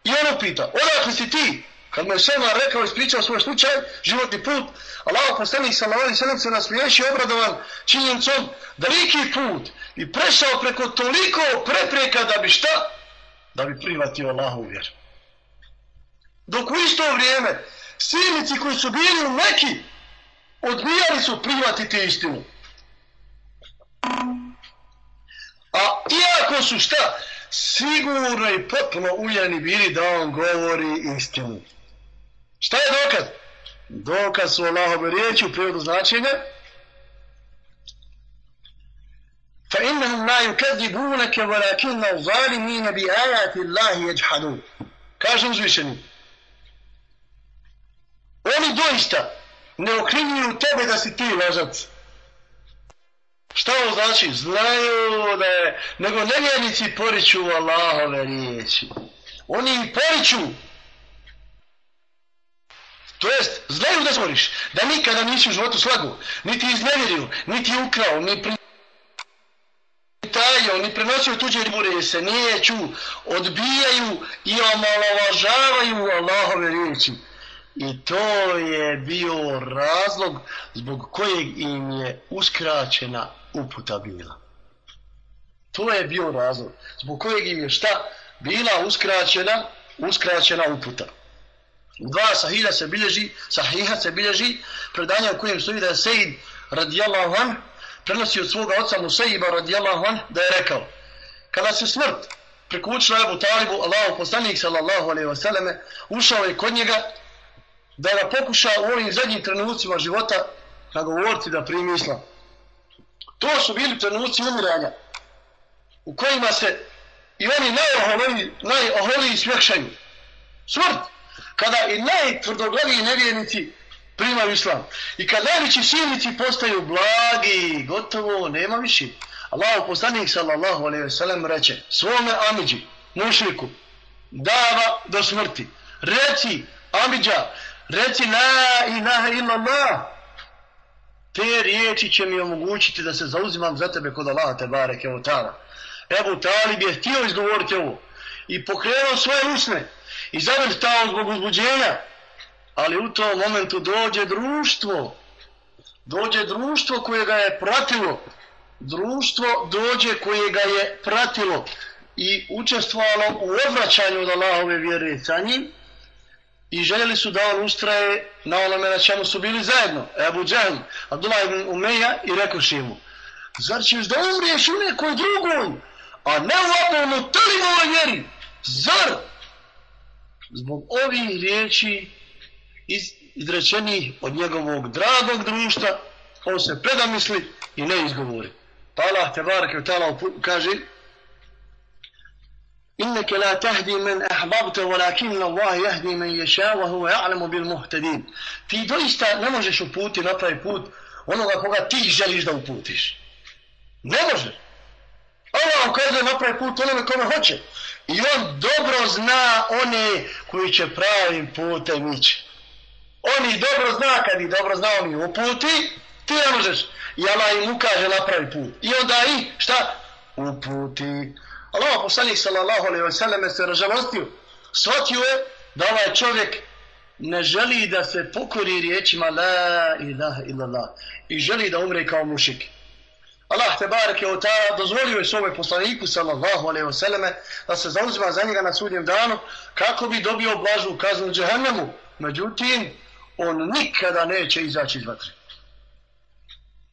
I ono pita, odakle si ti? Kad mu je Serman rekao i ispričao svoj slučaj, životni put, Allah poslanik sallallahu alejhi ve sellem se nasmiješi obradovan činjenicom da veliki put i prešao preko toliko prepreka da bi šta? da bi prihvatio Allahu vjeru. Dok u isto vrijeme silnici koji su bili u Mekki, odbijali su prihvatiti istinu. A iako su šta? Sigurno i potpuno uljeni bili da on govori istinu. Šta je dokaz? Dokaz su Allahove riječi u prirodu značenja فإنهم لا يكذبونك ولكن الظالمين بآيات الله يجحدون kaže uzvišeni oni doista ne okrivljuju tebe da si ti lažac šta ovo znači? Znaju da je nego nevjernici poriču Allahove riječi. Oni ih poriču. To jest znaju da zvoriš da nikada nisi u životu slagu niti iznevjerio niti ukrao ni pri tajio, ni prenosio tuđe ribure, se neću, odbijaju i omalovažavaju Allahove riječi. I to je bio razlog zbog kojeg im je uskraćena uputa bila. To je bio razlog zbog kojeg im je šta bila uskraćena, uskraćena uputa. Dva sahida se bilježi, sahiha se bilježi, predanja u kojem stoji da je Sejid radijallahu an prenosi od svoga oca Musaiba radijallahu an da je rekao kada se smrt prekućila Ebu Talibu Allahu poslanik sallallahu alaihi selleme ušao je kod njega da ga pokuša u ovim zadnjim trenucima života da govoriti da primi islam. To su bili trenuci umiranja u kojima se i oni najoholiji, najoholiji smjehšaju. Smrt! Kada i najtvrdoglaviji nevjernici primaju islam. I kad najveći silnici postaju blagi, gotovo, nema više. Allah poslanik sallallahu alaihi ve sellem reče svome amiđi, mušriku, dava do smrti. Reci, amiđa, reci la ilaha illa Allah. te riječi će mi omogućiti da se zauzimam za tebe kod Allaha te bareke o ta'ala. Ebu Talib je htio izgovoriti ovo i pokrenuo svoje usne i zavrtao zbog uzbuđenja, ali u tom momentu dođe društvo, dođe društvo koje ga je pratilo, društvo dođe koje ga je pratilo i učestvovalo u odvraćanju od Allahove vjere sa njim i željeli su da on ustraje na onome na čemu su bili zajedno. Ebu Džahl, Abdullah ibn Umeja i rekao mu, zar ćeš da umriješ u nekoj drugoj, a ne u ovome telimove vjeri? Zar? Zbog ovih riječi iz, izrečenih od njegovog dragog društva, on se predamisli i ne izgovori. Pa Allah te barake kaže إنك لا تهدي من أحببت ولكن الله يهدي من يشاء وهو يعلم بالمهتدين ti doista ne možeš uputi na pravi put onoga koga ti želiš da uputiš ne možeš Allah ukazuje na pravi put onome kome hoće i on dobro zna one koji će pravim putem ići on ih dobro zna kad ih dobro zna on ih uputi ti ne možeš i Allah im ukaže na pravi put i onda i šta uputi Allah poslanik sallallahu alaihi wa sallam se ražalostio. Shvatio je da ovaj čovjek ne želi da se pokori riječima la ilaha illallah i želi da umre kao mušik. Allah te bareke o ta dozvolio je svome poslaniku sallallahu alaihi wa sallam da se zauzima za njega na sudnjem danu kako bi dobio blažu kaznu džehennemu. Međutim, on nikada neće izaći iz vatre.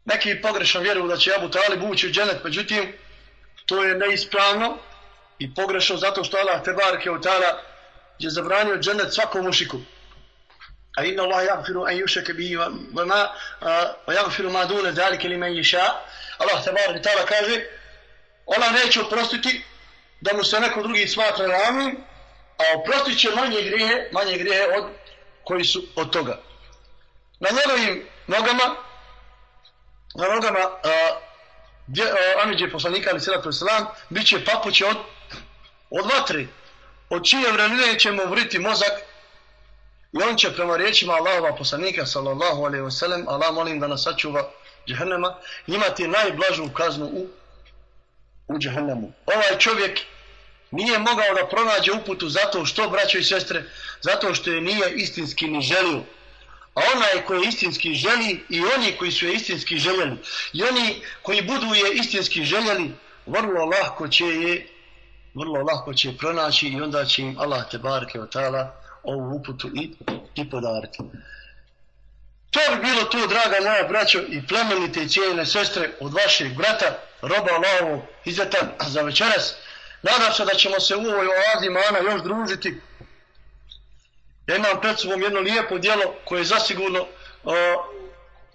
Neki pogrešno vjeruju da će Abu Talib ući u dženet, međutim, to je neispravno i pogrešno zato što Allah tebareke u ta'ala je zabranio džennet svakom mušiku. A inna Allah jagfiru an yushaka bihi wa ma wa jagfiru ma dune zalike li men yasha. Allah tebareke ta'ala kaže Allah neće oprostiti da mu se neko drugi smatra ravnim, a oprostit će manje grijehe, manje grijehe od koji su od toga. Na njegovim nogama, na nogama a, E, Amidje poslanika ali sratu islam, bit će papuće od, od vatri, od čije vremine će mu vriti mozak i on će prema riječima Allahova poslanika sallallahu alaihi wasallam, Allah molim da nas sačuva džehennema, imati najblažu kaznu u, u džehennemu. Ovaj čovjek nije mogao da pronađe uputu zato što, braćo i sestre, zato što je nije istinski ni želio. A onaj koji istinski želi i oni koji su je istinski željeli i oni koji budu je istinski željeli, vrlo lahko će je vrlo lahko će pronaći i onda će im Allah te barke od tala ovu uputu i, i podariti. To bi bilo to, draga moja braćo i plemenite i cijene sestre od vašeg brata, roba Allahovog izveta za večeras. Nadam se da ćemo se u ovoj oazi mana još družiti Ja imam pred sobom jedno lijepo dijelo koje zasigurno uh,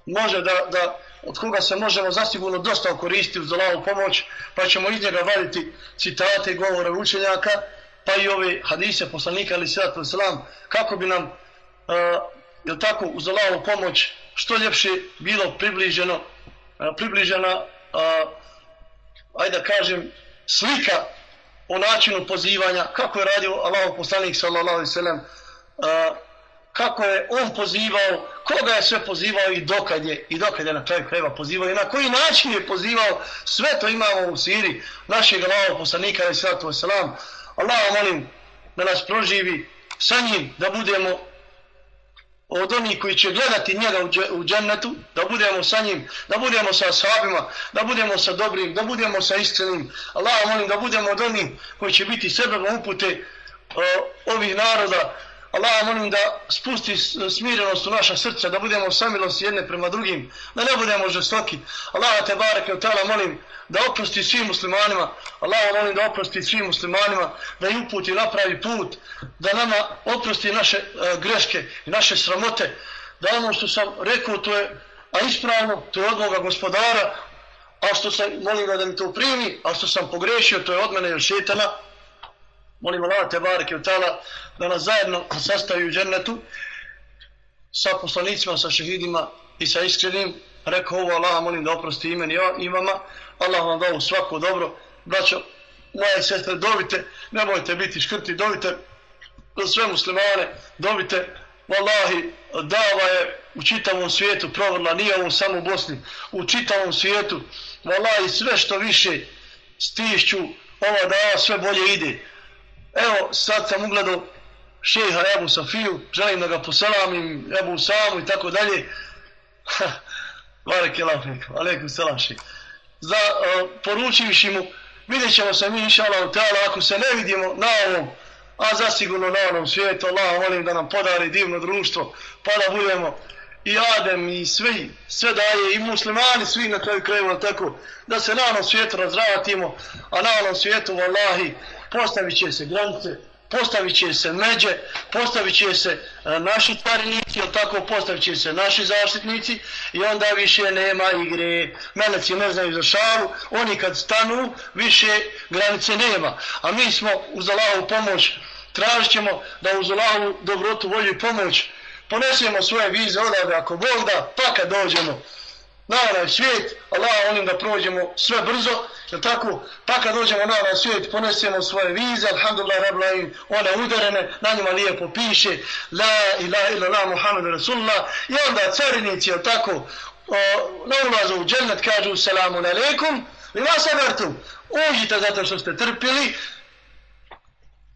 može da, da, od koga se možemo zasigurno dosta koristiti uz Allahovu pomoć, pa ćemo iz njega vaditi citate i govore učenjaka, pa i ove hadise poslanika ali sallatu wasalam, kako bi nam, uh, jel tako, uz Allahovu pomoć što ljepše bilo približeno, uh, približena, uh, ajde da kažem, slika o načinu pozivanja, kako je radio Allahov poslanik sallallahu alaihi a, kako je on pozivao, koga je sve pozivao i dokad je, i dokad je na kraju kreva pozivao i na koji način je pozivao, sve to imamo u siri našeg Allahog poslanika, ali sallatu wasalam. Allah molim da nas proživi sa njim, da budemo od onih koji će gledati njega u džennetu, da budemo sa njim, da budemo sa sahabima, da budemo sa dobrim, da budemo sa iskrenim. Allah molim da budemo od onih koji će biti sebebom upute uh, ovih naroda, Allah molim da spusti smirenost u naša srca, da budemo samilosti jedne prema drugim, da ne budemo žestoki. Allah te bareke u tala molim da oprosti svim muslimanima, Allah molim da oprosti svim muslimanima, da i uputi napravi put, da nama oprosti naše e, greške i naše sramote, da ono što sam rekao to je a ispravno, to je od moga gospodara, a što sam, molim da mi to primi, a što sam pogrešio, to je od mene i od šetana, molim Allah te bareke u tala da nas zajedno sastavi u džennetu sa poslanicima, sa šehidima i sa iskrenim. Rekao ovo Allah, molim da oprosti imen i vama. Allah vam dao svako dobro. Braćo, moje sestre, dovite, nemojte biti škrti, dovite za sve muslimane, dovite Wallahi, dava je u čitavom svijetu provrla, nije ovom samo u Bosni, u čitavom svijetu, Wallahi, sve što više stišću, ova dava sve bolje ide. Evo, sad sam ugledao šeha Ebu Safiju, želim da ga poselamim, Ebu Samu i tako dalje. (laughs) Barek je lafek, alaikum salam šeha. Za, uh, poručivši mu, vidjet ćemo se mi, inša Allah, ako se ne vidimo na ovom, a zasigurno na onom svijetu, Allah, molim da nam podari divno društvo, pa da budemo i Adem i svi, sve daje i muslimani, svi na kraju kraju, tako, da se na onom svijetu razratimo, a na onom svijetu, vallahi, postavit će se granice, postavit će se međe, postavit će se a, naši carinici, tako postavit će se naši zaštitnici i onda više nema igre. Meleci ne znaju za šalu, oni kad stanu, više granice nema. A mi smo uz Allahovu pomoć, tražit ćemo da uz Allahovu dobrotu, volju i pomoć ponesemo svoje vize odavde ako Bog da, pa kad dođemo na onaj svijet, Allah onim da prođemo sve brzo, je tako, pa kad dođemo na onaj svijet, ponesemo svoje vize, alhamdulillah, rablaim, one udarene, na njima lijepo piše, la ilaha illallah la muhammed rasulullah, i onda carinici, je tako, o, na ulazu u džennet kažu, selamu alaikum, i vas avertu, uđite zato što ste trpili,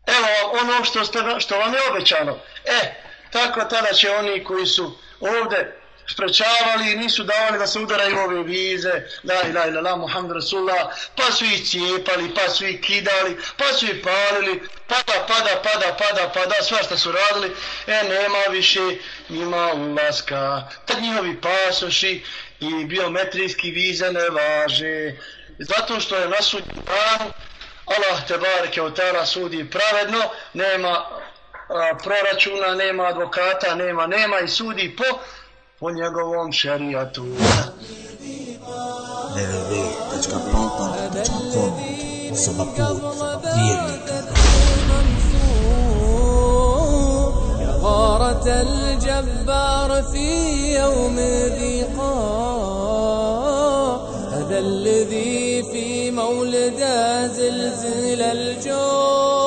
evo ono što, ste, što vam je obećano, e, tako tada će oni koji su ovde sprečavali i nisu davali da se udaraju ove vize, la ilaha ila la muhammed rasulullah, pa su ih cijepali, pa su ih kidali, pa su ih palili, pada, pada, pada, pada, pada, sva šta su radili, e, nema više njima ulaska, tad njihovi pasoši i biometrijski vize ne važe, zato što je na sudnju dan, Allah te bareke od tara sudi pravedno, nema a, proračuna, nema advokata, nema, nema i sudi po po njegovom šerijatu. غارة الجبار في يوم ذيقا هذا الذي في مولده زلزل الجور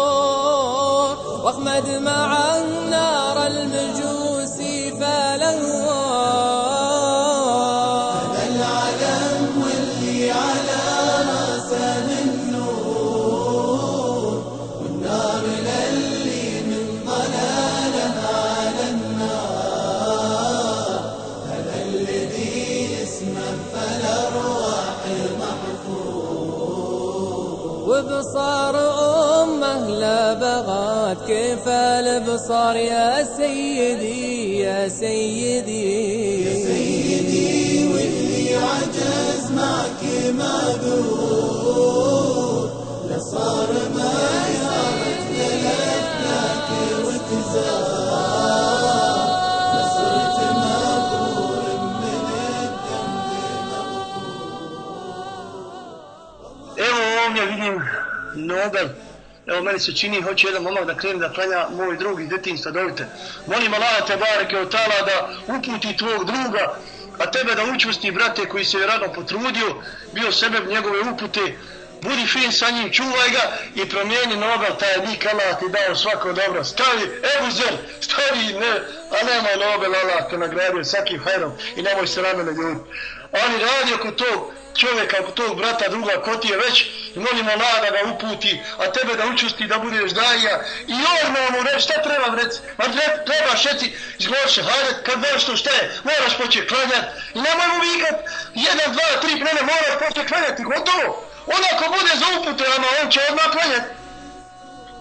واخمد مع النار المجوس فلهوا وبصار أمه لا بغات كيف البصار يا سيدي يا سيدي. يا سيدي واللي عجز معك معذور لصار ما صارت لك لك وتزار لصرت من Evo ovdje vidim Nobel. Evo meni se čini, hoće jedan momak da krene da klanja moj drug iz detinjstva, dovite. Molim Allah te bareke od tala da uputi tvog druga, a tebe da učvrsti brate koji se je rano potrudio, bio sebe njegove upute, budi fin sa njim, čuvaj ga i promijeni Nobel, taj lik Allah ti dao svako dobro. Stavi, evo zel, stavi, ne, a nemoj Nobel, Allah te nagradio svakim hajrom i nemoj se ramene ljudi. Oni radi oko kod tog čovjeka, kod tog brata druga, ko ti je već, i molimo Allah da ga uputi, a tebe da učusti da budeš daja. I odmah mu reći, šta treba reći? Ma treba šeti, izgovor hajde, kad znaš to šta je, moraš početi klanjati. I nemoj mu vikat, jedan, dva, tri, ne, moraš početi klanjati, gotovo. Onda ako bude za upute, ama on će odmah klanjati.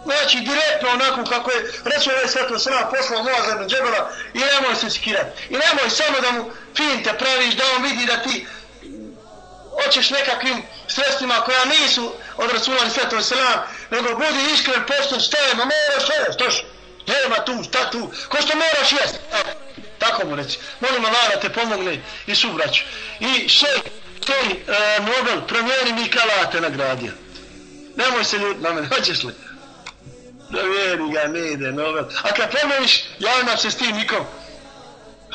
Znači, direktno onako kako je, reći ovaj svetlo sra poslao Moaza na džebela i nemoj se skirati. I nemoj samo da mu finte praviš, da on vidi da ti hoćeš nekakvim sredstvima koja nisu od Rasulani Svetog Selam, nego budi iskren pošto staje, ma moraš jesti, štoš, nema tu, šta tu, ko što moraš jesti. Tako mu reći. Molim Allah da te pomogne i subraću. I sve, toj e, Nobel, promijeni mi kalate nagradio. Nemoj se ljudi na mene, hoćeš li? Da vjeri ga, ne ide Nobel. A kad promijeniš, javim se s tim nikom.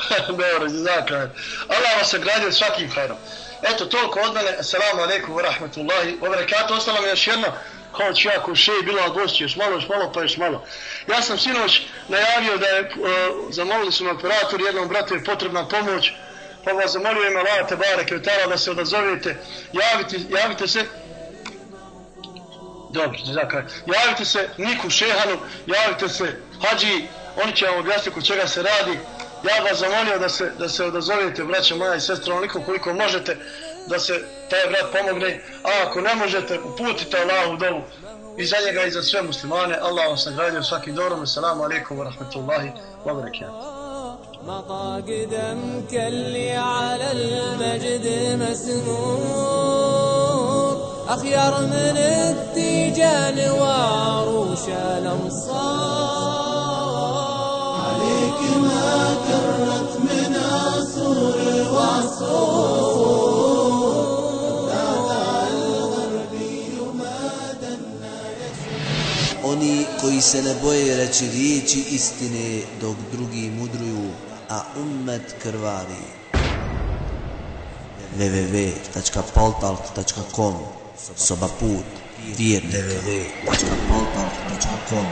(laughs) Dobro, zakaj. Allah vas sagradio svakim hajrom. Eto, toliko od mene. Assalamu alaikum wa rahmatullahi wa barakatuh. Ostalo mi još jedno. hoć jako še, bila gosti, još malo, još malo, pa još malo. Ja sam sinoć najavio da je, e, zamolili su me operator, jednom bratu je potrebna pomoć, pa vas zamolio ima Allah te barek da se odazovete, javite, javite se, dobro, zakaj, javite se Niku Šehanu, javite se Hadži, oni će vam objasniti kod čega se radi, ja vas zamolio da se, da se odazovete, braća moja i sestra, onoliko koliko možete, da se taj brat pomogne, a ako ne možete, uputite Allahu dovu i za njega i za sve muslimane. Allah vas nagradio svakim dobrom. Assalamu alaikum wa rahmatullahi wa barakatuh. مضى قدمك اللي على المجد مسنور أخيار من التيجان وعروش الأمصار عليك ما كرت من عصور وعصور Oni koji se ne boje reći riječi istine dok drugi mudruju, a ummet krvari. www.poltalk.com Soba put vjernika www.poltalk.com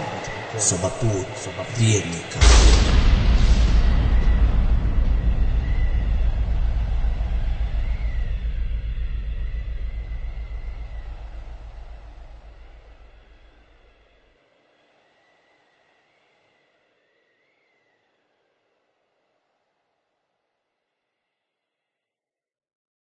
Soba put vjernika